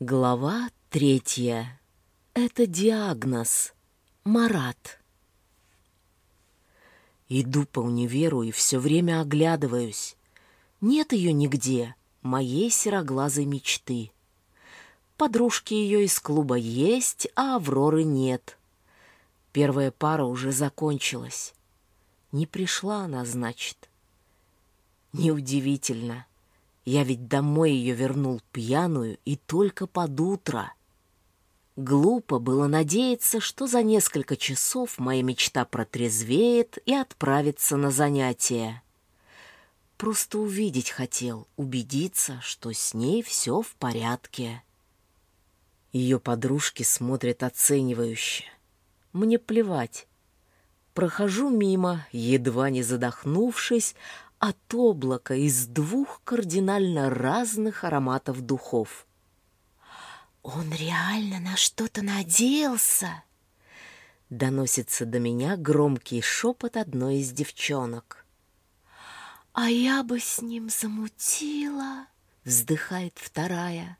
Глава третья. Это диагноз. Марат. Иду по универу и все время оглядываюсь. Нет ее нигде, моей сероглазой мечты. Подружки ее из клуба есть, а Авроры нет. Первая пара уже закончилась. Не пришла она, значит. Неудивительно. Я ведь домой ее вернул пьяную и только под утро. Глупо было надеяться, что за несколько часов моя мечта протрезвеет и отправится на занятия. Просто увидеть хотел, убедиться, что с ней все в порядке. Ее подружки смотрят оценивающе. Мне плевать. Прохожу мимо, едва не задохнувшись, от облака из двух кардинально разных ароматов духов. «Он реально на что-то надеялся!» Доносится до меня громкий шепот одной из девчонок. «А я бы с ним замутила!» Вздыхает вторая.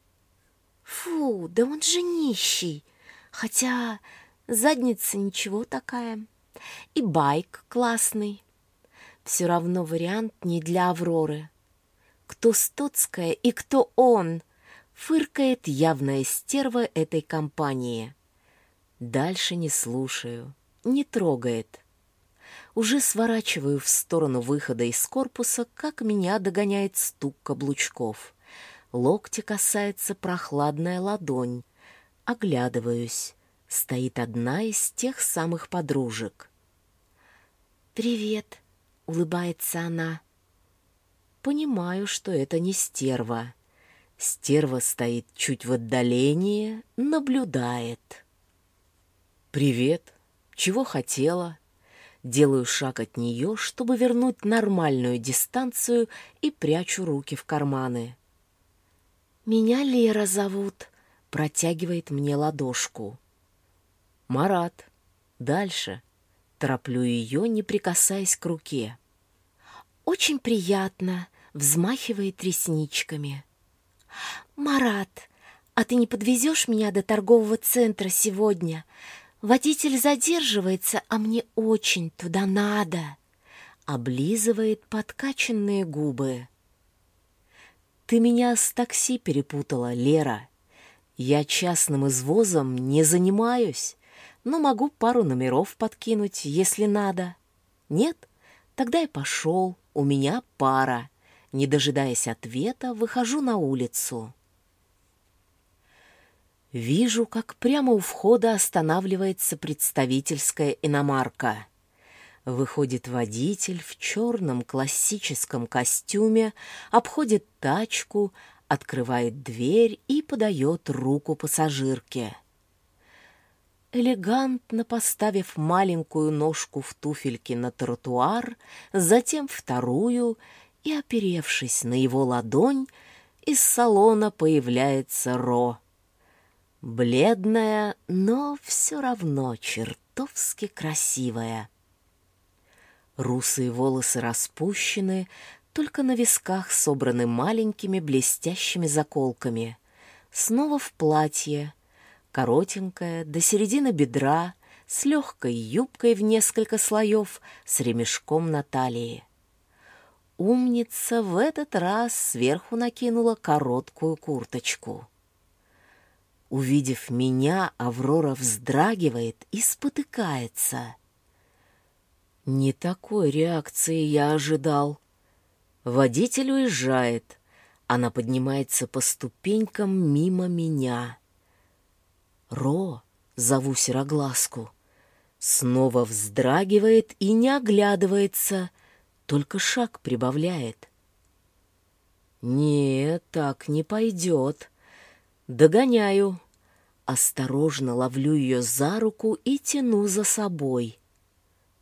«Фу, да он же нищий! Хотя задница ничего такая. И байк классный все равно вариант не для Авроры. Кто Стоцкая и кто он? Фыркает явная стерва этой компании. Дальше не слушаю, не трогает. Уже сворачиваю в сторону выхода из корпуса, как меня догоняет стук каблучков. Локти касается прохладная ладонь. Оглядываюсь. Стоит одна из тех самых подружек. «Привет», улыбается она. Понимаю, что это не стерва. Стерва стоит чуть в отдалении, наблюдает. «Привет. Чего хотела?» Делаю шаг от нее, чтобы вернуть нормальную дистанцию и прячу руки в карманы. «Меня Лера зовут», — протягивает мне ладошку. «Марат. Дальше». Тороплю ее, не прикасаясь к руке. «Очень приятно», — взмахивает ресничками. «Марат, а ты не подвезешь меня до торгового центра сегодня? Водитель задерживается, а мне очень туда надо», — облизывает подкачанные губы. «Ты меня с такси перепутала, Лера. Я частным извозом не занимаюсь но могу пару номеров подкинуть, если надо. Нет? Тогда и пошел, у меня пара. Не дожидаясь ответа, выхожу на улицу. Вижу, как прямо у входа останавливается представительская иномарка. Выходит водитель в черном классическом костюме, обходит тачку, открывает дверь и подает руку пассажирке элегантно поставив маленькую ножку в туфельке на тротуар, затем вторую, и, оперевшись на его ладонь, из салона появляется Ро. Бледная, но все равно чертовски красивая. Русые волосы распущены, только на висках собраны маленькими блестящими заколками. Снова в платье, коротенькая, до середины бедра, с легкой юбкой в несколько слоев, с ремешком на талии. Умница в этот раз сверху накинула короткую курточку. Увидев меня, Аврора вздрагивает и спотыкается. Не такой реакции я ожидал. Водитель уезжает. Она поднимается по ступенькам мимо меня. Ро, зову сероглазку, снова вздрагивает и не оглядывается, только шаг прибавляет. Нет, так не пойдет. Догоняю. Осторожно ловлю ее за руку и тяну за собой.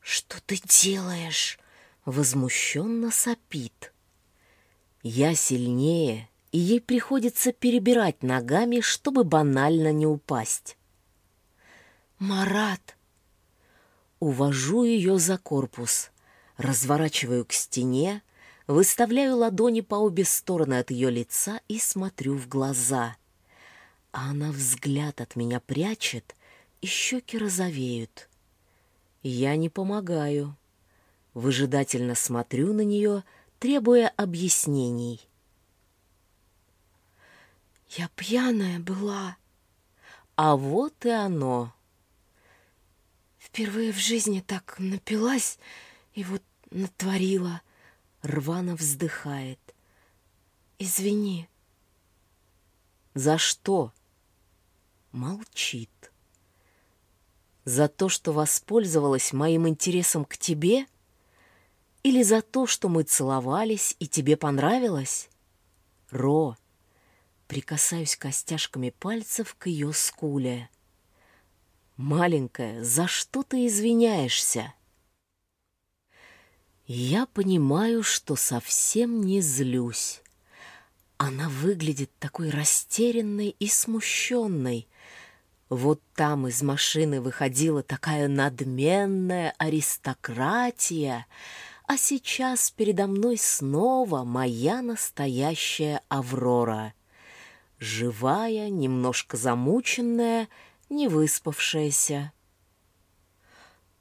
«Что ты делаешь?» Возмущенно сопит. Я сильнее и ей приходится перебирать ногами, чтобы банально не упасть. «Марат!» Увожу ее за корпус, разворачиваю к стене, выставляю ладони по обе стороны от ее лица и смотрю в глаза. а она взгляд от меня прячет, и щеки розовеют. Я не помогаю. Выжидательно смотрю на нее, требуя объяснений. Я пьяная была. А вот и оно. Впервые в жизни так напилась и вот натворила. Рвано вздыхает. Извини. За что? Молчит. За то, что воспользовалась моим интересом к тебе? Или за то, что мы целовались и тебе понравилось? Ро, прикасаюсь костяшками пальцев к ее скуле. Маленькая, за что ты извиняешься? Я понимаю, что совсем не злюсь. Она выглядит такой растерянной и смущенной, вот там из машины выходила такая надменная аристократия, а сейчас передо мной снова моя настоящая Аврора. Живая, немножко замученная, не выспавшаяся.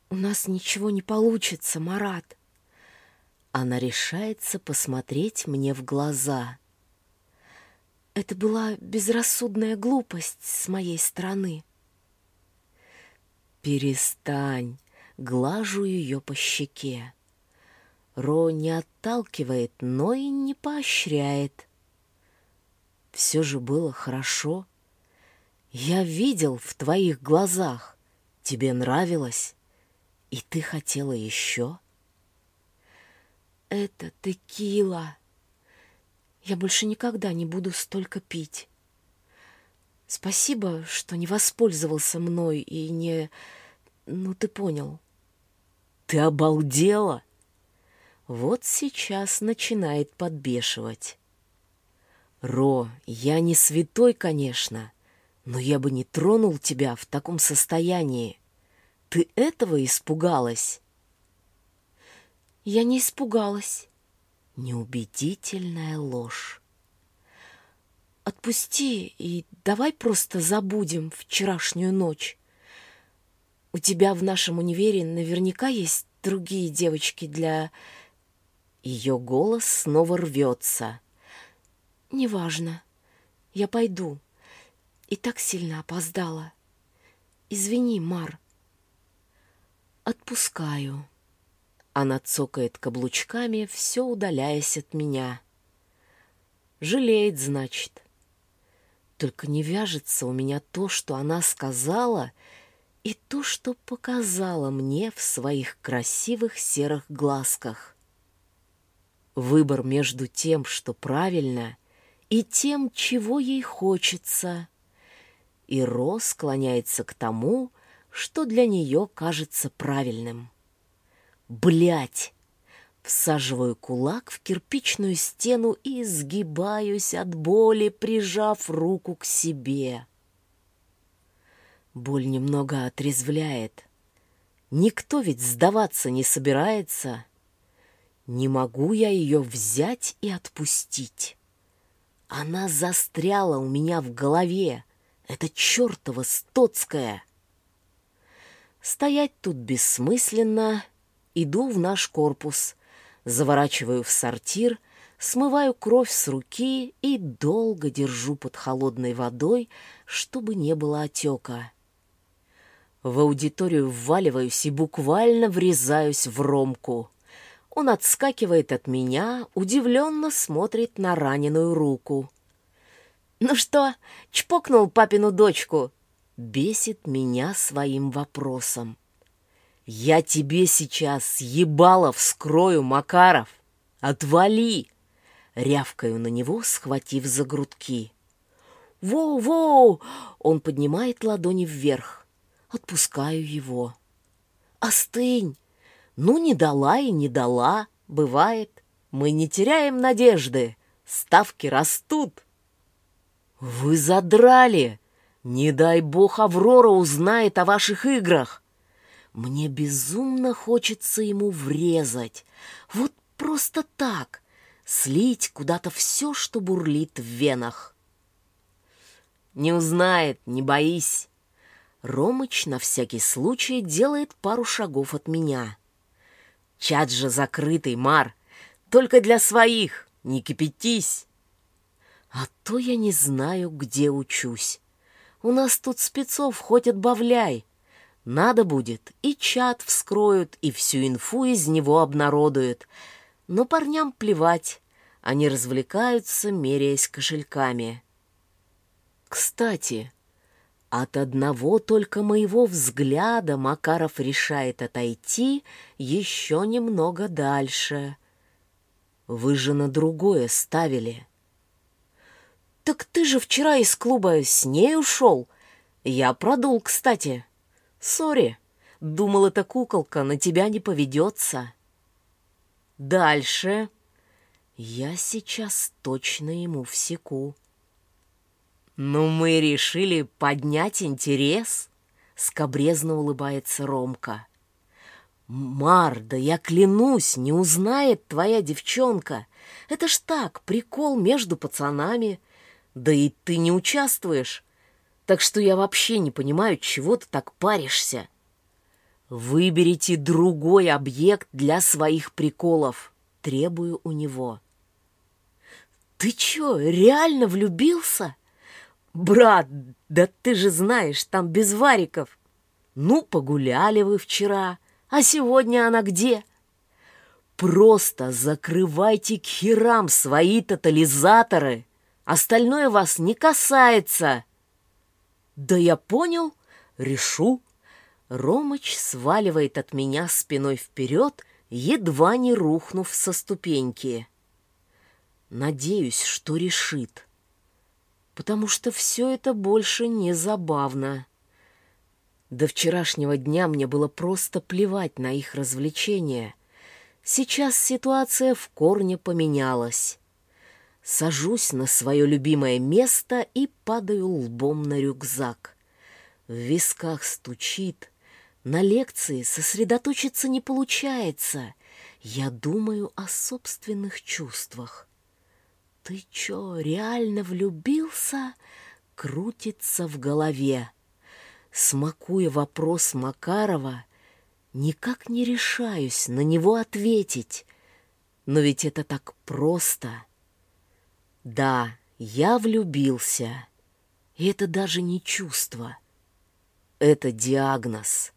«У нас ничего не получится, Марат». Она решается посмотреть мне в глаза — это была безрассудная глупость с моей стороны. Перестань, глажу ее по щеке. Ро не отталкивает, но и не поощряет. Все же было хорошо. Я видел в твоих глазах. Тебе нравилось, и ты хотела еще. Это текила. Я больше никогда не буду столько пить. Спасибо, что не воспользовался мной и не... Ну, ты понял. Ты обалдела? Вот сейчас начинает подбешивать. Ро, я не святой, конечно, но я бы не тронул тебя в таком состоянии. Ты этого испугалась? Я не испугалась. Неубедительная ложь. Отпусти и давай просто забудем вчерашнюю ночь. У тебя в нашем универе наверняка есть другие девочки для... Ее голос снова рвется. Неважно. Я пойду. И так сильно опоздала. Извини, Мар. Отпускаю. Она цокает каблучками, все удаляясь от меня. Жалеет, значит. Только не вяжется у меня то, что она сказала, и то, что показала мне в своих красивых серых глазках. Выбор между тем, что правильно, и тем, чего ей хочется. И Ро склоняется к тому, что для нее кажется правильным. Блять! Всаживаю кулак в кирпичную стену и сгибаюсь от боли, прижав руку к себе. Боль немного отрезвляет. Никто ведь сдаваться не собирается. Не могу я ее взять и отпустить. Она застряла у меня в голове. Это чертова Стоцкая. Стоять тут бессмысленно, Иду в наш корпус, заворачиваю в сортир, смываю кровь с руки и долго держу под холодной водой, чтобы не было отека. В аудиторию вваливаюсь и буквально врезаюсь в Ромку. Он отскакивает от меня, удивленно смотрит на раненую руку. «Ну что, чпокнул папину дочку?» Бесит меня своим вопросом. «Я тебе сейчас ебало вскрою, Макаров! Отвали!» Рявкаю на него, схватив за грудки. «Воу-воу!» Он поднимает ладони вверх. Отпускаю его. «Остынь! Ну, не дала и не дала. Бывает. Мы не теряем надежды. Ставки растут». «Вы задрали! Не дай бог Аврора узнает о ваших играх!» Мне безумно хочется ему врезать. Вот просто так. Слить куда-то все, что бурлит в венах. Не узнает, не боись. Ромыч на всякий случай делает пару шагов от меня. Чат же закрытый, Мар. Только для своих, не кипятись. А то я не знаю, где учусь. У нас тут спецов хоть отбавляй. Надо будет, и чат вскроют, и всю инфу из него обнародуют. Но парням плевать. Они развлекаются, меряясь кошельками. Кстати, от одного только моего взгляда Макаров решает отойти еще немного дальше. Вы же на другое ставили. Так ты же вчера из клуба с ней ушел. Я продул, кстати. Сори, думал, эта куколка на тебя не поведется. Дальше. Я сейчас точно ему всеку. «Ну, мы решили поднять интерес», — скобрезно улыбается Ромка. «Марда, я клянусь, не узнает твоя девчонка. Это ж так, прикол между пацанами. Да и ты не участвуешь. Так что я вообще не понимаю, чего ты так паришься. Выберите другой объект для своих приколов. Требую у него». «Ты чё, реально влюбился?» «Брат, да ты же знаешь, там без вариков. Ну, погуляли вы вчера, а сегодня она где?» «Просто закрывайте к херам свои тотализаторы. Остальное вас не касается». «Да я понял, решу». Ромыч сваливает от меня спиной вперед, едва не рухнув со ступеньки. Надеюсь, что решит потому что все это больше не забавно. До вчерашнего дня мне было просто плевать на их развлечения. Сейчас ситуация в корне поменялась. Сажусь на свое любимое место и падаю лбом на рюкзак. В висках стучит. На лекции сосредоточиться не получается. Я думаю о собственных чувствах. «Ты чё, реально влюбился?» крутится в голове. Смакуя вопрос Макарова, никак не решаюсь на него ответить. Но ведь это так просто. Да, я влюбился. И это даже не чувство. Это диагноз.